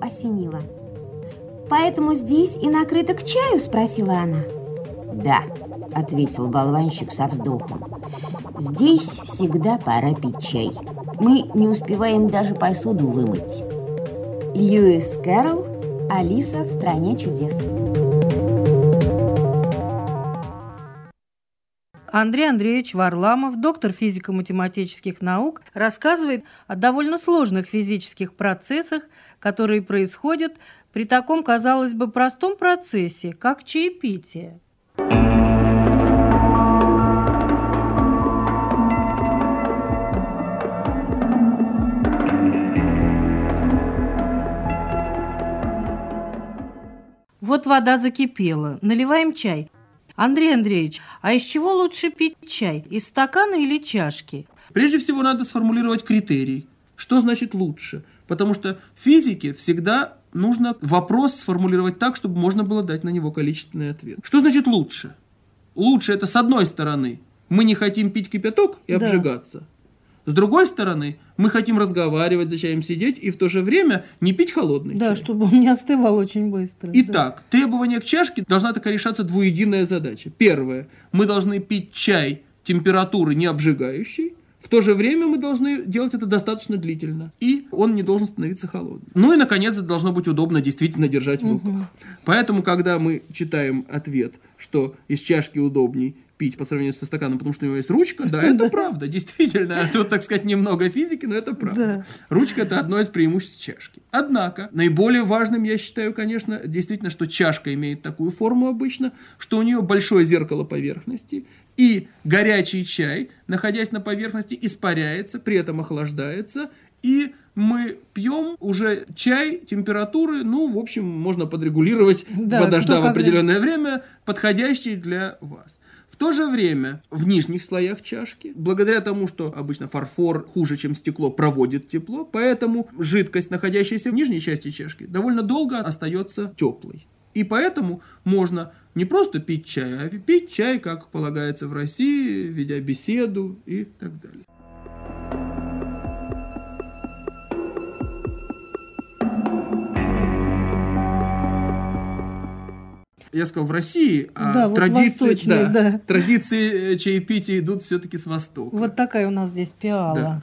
осенило. «Поэтому здесь и накрыто к чаю?» – спросила она. «Да», – ответил болванщик со вздохом. «Здесь всегда пора пить чай. Мы не успеваем даже посуду вымыть». Льюис Кэрролл «Алиса в стране чудес». Андрей Андреевич Варламов, доктор физико-математических наук, рассказывает о довольно сложных физических процессах, которые происходят при таком, казалось бы, простом процессе, как чаепитие. Вот вода закипела. Наливаем чай. Андрей Андреевич, а из чего лучше пить чай? Из стакана или чашки? Прежде всего надо сформулировать критерий. Что значит лучше? Потому что в физике всегда нужно вопрос сформулировать так, чтобы можно было дать на него количественный ответ. Что значит лучше? Лучше это с одной стороны. Мы не хотим пить кипяток и да. обжигаться. С другой стороны, мы хотим разговаривать, за чаем сидеть и в то же время не пить холодный да, чай. Да, чтобы он не остывал очень быстро. Итак, да. требование к чашке должна такая решаться двуединая задача. Первое. Мы должны пить чай температуры не обжигающей. В то же время мы должны делать это достаточно длительно. И он не должен становиться холодным. Ну и, наконец, это должно быть удобно действительно держать в руках. Угу. Поэтому, когда мы читаем ответ, что из чашки удобней пить по сравнению со стаканом, потому что у него есть ручка, да, это правда, действительно. Тут, так сказать, немного физики, но это правда. Ручка – это одно из преимуществ чашки. Однако, наиболее важным, я считаю, конечно, действительно, что чашка имеет такую форму обычно, что у нее большое зеркало поверхности, и горячий чай, находясь на поверхности, испаряется, при этом охлаждается, и мы пьем уже чай температуры, ну, в общем, можно подрегулировать да, подождав определенное время, подходящий для вас. В то же время в нижних слоях чашки, благодаря тому, что обычно фарфор хуже, чем стекло, проводит тепло, поэтому жидкость, находящаяся в нижней части чашки, довольно долго остается теплой. И поэтому можно не просто пить чай, а пить чай, как полагается в России, ведя беседу и так далее. я сказал в России, а да, традиции, да, да. традиции э, чаепития идут все-таки с востока. Вот такая у нас здесь пиала. Да.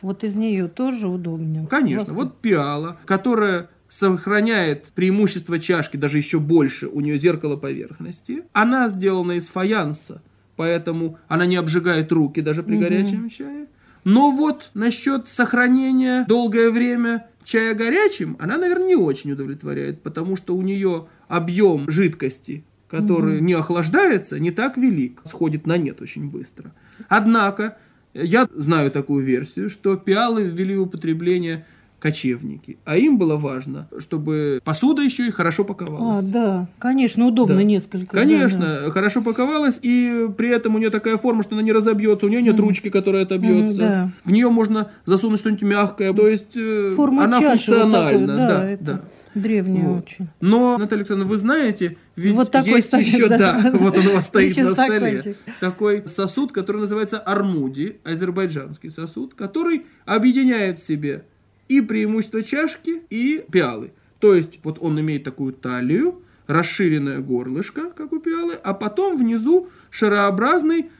Вот из нее тоже удобнее. Конечно, Восток. вот пиала, которая сохраняет преимущество чашки, даже еще больше, у нее зеркало поверхности. Она сделана из фаянса, поэтому она не обжигает руки даже при угу. горячем чае. Но вот насчет сохранения долгое время чая горячим, она, наверное, не очень удовлетворяет, потому что у нее объем жидкости, который угу. не охлаждается, не так велик, сходит на нет очень быстро. Однако, я знаю такую версию, что пиалы ввели в употребление кочевники. А им было важно, чтобы посуда еще и хорошо паковалась. А, да, конечно, удобно да. несколько. Конечно, да, да. хорошо паковалась, и при этом у нее такая форма, что она не разобьется, у нее нет mm. ручки, которая отобьется. Mm, да. В нее можно засунуть что-нибудь мягкое, то есть э, форма она чаши функциональна. Вот такой, да, да, это... да. Древняя вот. очень. Но, Наталья Александровна, вы знаете, ведь вот такой есть стоит, еще, да, да, вот он у вас стоит на столе, такой сосуд, который называется армуди, азербайджанский сосуд, который объединяет в себе и преимущество чашки, и пиалы. То есть вот он имеет такую талию, расширенное горлышко, как у пиалы, а потом внизу шарообразный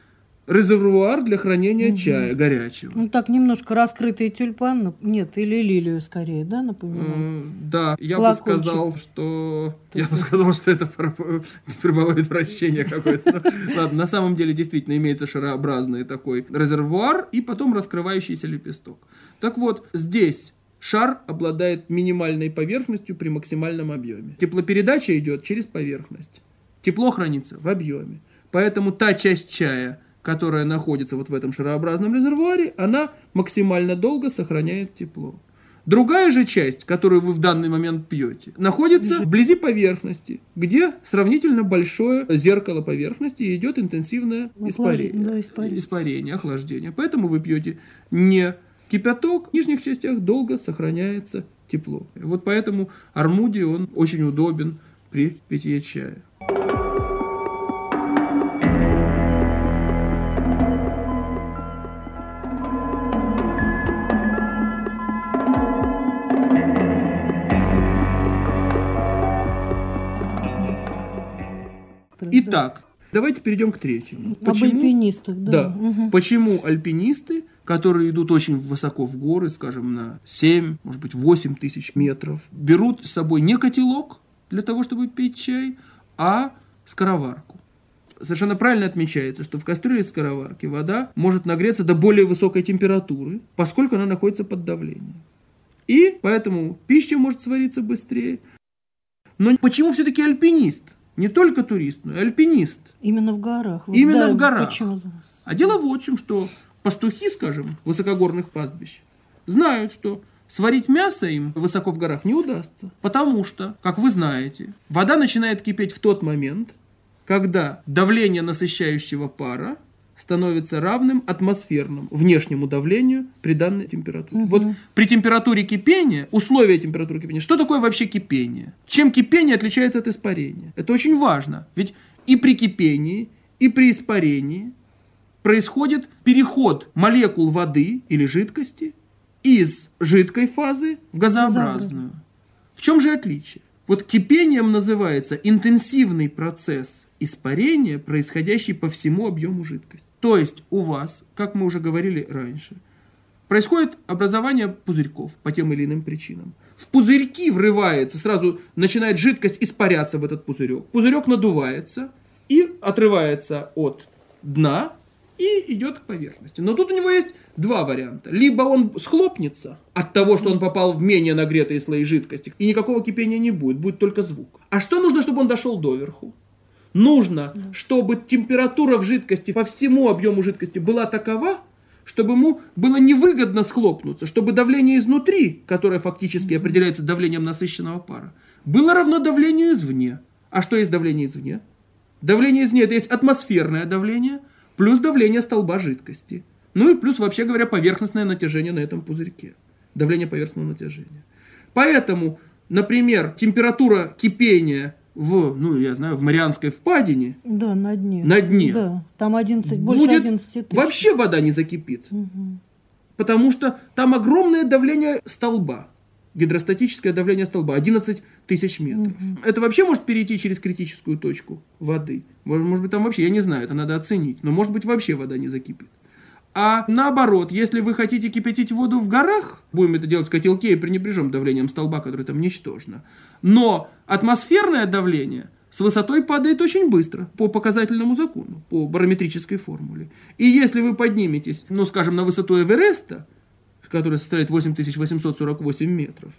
резервуар для хранения угу. чая горячего. Ну так немножко раскрытый тюльпан, нет, или лилию скорее, да, напоминаю? да, я Флакончик. бы сказал, что я бы сказал, что это прибавляет вращение какое-то. Ладно, на самом деле действительно имеется шарообразный такой резервуар и потом раскрывающийся лепесток. Так вот, здесь шар обладает минимальной поверхностью при максимальном объеме. Теплопередача идет через поверхность. Тепло хранится в объеме. Поэтому та часть чая, которая находится вот в этом шарообразном резервуаре, она максимально долго сохраняет тепло. Другая же часть, которую вы в данный момент пьете, находится вблизи поверхности, где сравнительно большое зеркало поверхности и идет интенсивное испарение, да, испарение. испарение, охлаждение. Поэтому вы пьете не Кипяток в нижних частях долго сохраняется тепло. Вот поэтому армуди он очень удобен при питье чая. Итак, давайте перейдем к третьему. Об альпинистах, да. Да. Мгм. Почему альпинисты, которые идут очень высоко в горы, скажем, на 7, может быть, 8 тысяч метров, берут с собой не котелок для того, чтобы пить чай, а скороварку? Совершенно правильно отмечается, что в кастрюле скороварки вода может нагреться до более высокой температуры, поскольку она находится под давлением. И поэтому пища может свариться быстрее. Но почему все-таки альпинист? Не только турист, но и альпинист. Именно в горах. Вот Именно да, в горах. Почему? А дело вот в чем, что пастухи, скажем, высокогорных пастбищ, знают, что сварить мясо им высоко в горах не удастся. Потому что, как вы знаете, вода начинает кипеть в тот момент, когда давление насыщающего пара становится равным атмосферному внешнему давлению при данной температуре. Вот при температуре кипения, условия температуры кипения, что такое вообще кипение? Чем кипение отличается от испарения? Это очень важно. Ведь и при кипении, и при испарении происходит переход молекул воды или жидкости из жидкой фазы в газообразную. В чем же отличие? Вот кипением называется интенсивный процесс испарения, происходящий по всему объему жидкости. То есть у вас, как мы уже говорили раньше, происходит образование пузырьков по тем или иным причинам. В пузырьки врывается, сразу начинает жидкость испаряться в этот пузырек. Пузырек надувается и отрывается от дна и идет к поверхности. Но тут у него есть два варианта. Либо он схлопнется от того, что он попал в менее нагретые слои жидкости, и никакого кипения не будет, будет только звук. А что нужно, чтобы он дошел доверху? Нужно, чтобы температура в жидкости по всему объему жидкости была такова, чтобы ему было невыгодно схлопнуться, чтобы давление изнутри, которое фактически определяется давлением насыщенного пара, было равно давлению извне. А что есть давление извне? Давление извне это есть атмосферное давление плюс давление столба жидкости. Ну и плюс, вообще говоря, поверхностное натяжение на этом пузырьке. Давление поверхностного натяжения. Поэтому, например, температура кипения в, ну, я знаю, в Марианской впадине Да, на дне. На дне. Да, там 11, больше будет 11 тысяч. вообще вода не закипит. Мгм. Потому что там огромное давление столба. Гидростатическое давление столба 11 тысяч метров. Это вообще может перейти через критическую точку воды. Может, может быть, там вообще, я не знаю, это надо оценить. Но может быть вообще вода не закипит. А наоборот, если вы хотите кипятить воду в горах, будем это делать в котелке и пренебрежем давлением столба, которое там ничтожно. Но атмосферное давление с высотой падает очень быстро по показательному закону, по барометрической формуле. И если вы подниметесь, ну, скажем, на высоту Эвереста, которая составляет 8848 метров,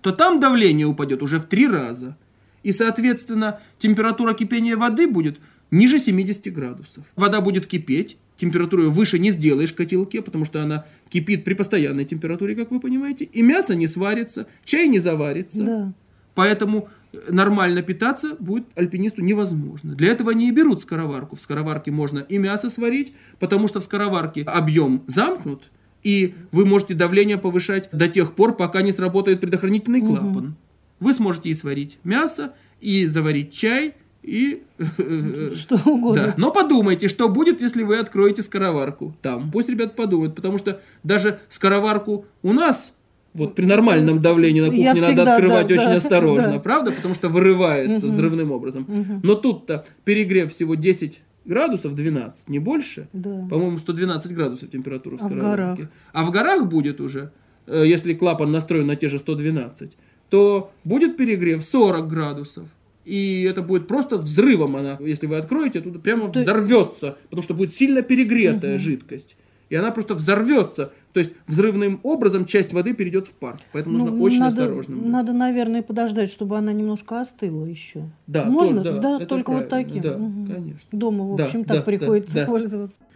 то там давление упадет уже в три раза. И, соответственно, температура кипения воды будет ниже 70 градусов. Вода будет кипеть, температуру ее выше не сделаешь в котелке, потому что она кипит при постоянной температуре, как вы понимаете, и мясо не сварится, чай не заварится. Да. Поэтому э, нормально питаться будет альпинисту невозможно. Для этого они и берут скороварку. В скороварке можно и мясо сварить, потому что в скороварке объем замкнут, и вы можете давление повышать до тех пор, пока не сработает предохранительный клапан. Вы сможете и сварить мясо, и заварить чай, и... э, Что угодно. Да. Но подумайте, что будет, если вы откроете скороварку там. Пусть ребят подумают, потому что даже скороварку у нас вот при нормальном давлении на Я кухне надо всегда, открывать да, очень да, осторожно, да. правда? Потому что вырывается взрывным образом. Но тут-то перегрев всего 10 градусов, 12, не больше. Да. По-моему, 112 градусов температура в А в скороварке. А в горах будет уже, э, если клапан настроен на те же 112, то будет перегрев 40 градусов. И это будет просто взрывом она, если вы откроете, тут прямо То- взорвется, потому что будет сильно перегретая жидкость. И она просто взорвется. То есть взрывным образом часть воды перейдет в пар. Поэтому нужно Ну, очень надо, осторожным. быть. Надо, наверное, подождать, чтобы она немножко остыла еще. Да, Можно? то- да, это только вот правильно. таким. Да, Мгм. конечно. Дома, в Да, общем, да, так да, приходится да. пользоваться. А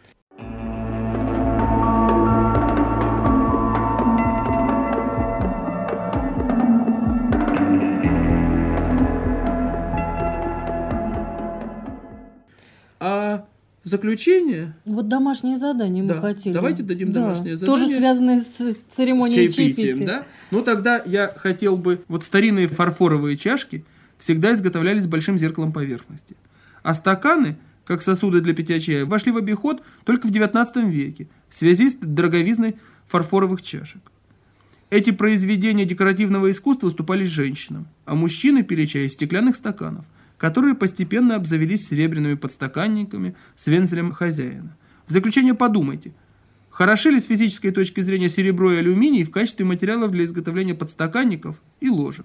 заключение Вот домашнее задание Да, мы хотели. давайте дадим Да, домашнее Тоже задание. связанное с церемонией с чаепитием, чаепития. да? Ну тогда я хотел бы... Вот старинные фарфоровые чашки всегда изготовлялись с большим зеркалом поверхности. А стаканы, как сосуды для питья чая, вошли в обиход только в XIX веке в связи с дороговизной фарфоровых чашек. Эти произведения декоративного искусства уступались женщинам, а мужчины пили чай из стеклянных стаканов, которые постепенно обзавелись серебряными подстаканниками с вензелем хозяина. В заключение подумайте, хороши ли с физической точки зрения серебро и алюминий в качестве материалов для изготовления подстаканников и ложек?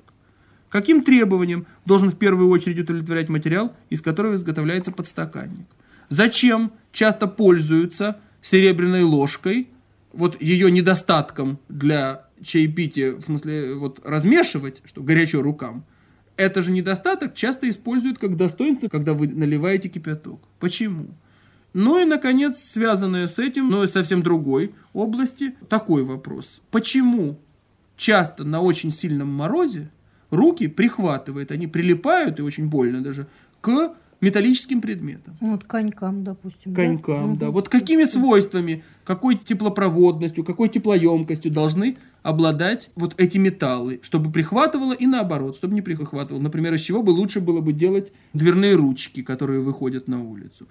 Каким требованиям должен в первую очередь удовлетворять материал, из которого изготовляется подстаканник? Зачем часто пользуются серебряной ложкой, вот ее недостатком для чаепития, в смысле вот размешивать, что горячо рукам, это же недостаток часто используют как достоинство, когда вы наливаете кипяток. Почему? Ну и, наконец, связанное с этим, но и совсем другой области, такой вопрос. Почему часто на очень сильном морозе руки прихватывает, они прилипают, и очень больно даже, к металлическим предметам. Вот конькам, допустим. Конькам, да. да. Вот какими свойствами, какой теплопроводностью, какой теплоемкостью должны обладать вот эти металлы, чтобы прихватывало и наоборот, чтобы не прихватывало. Например, из чего бы лучше было бы делать дверные ручки, которые выходят на улицу.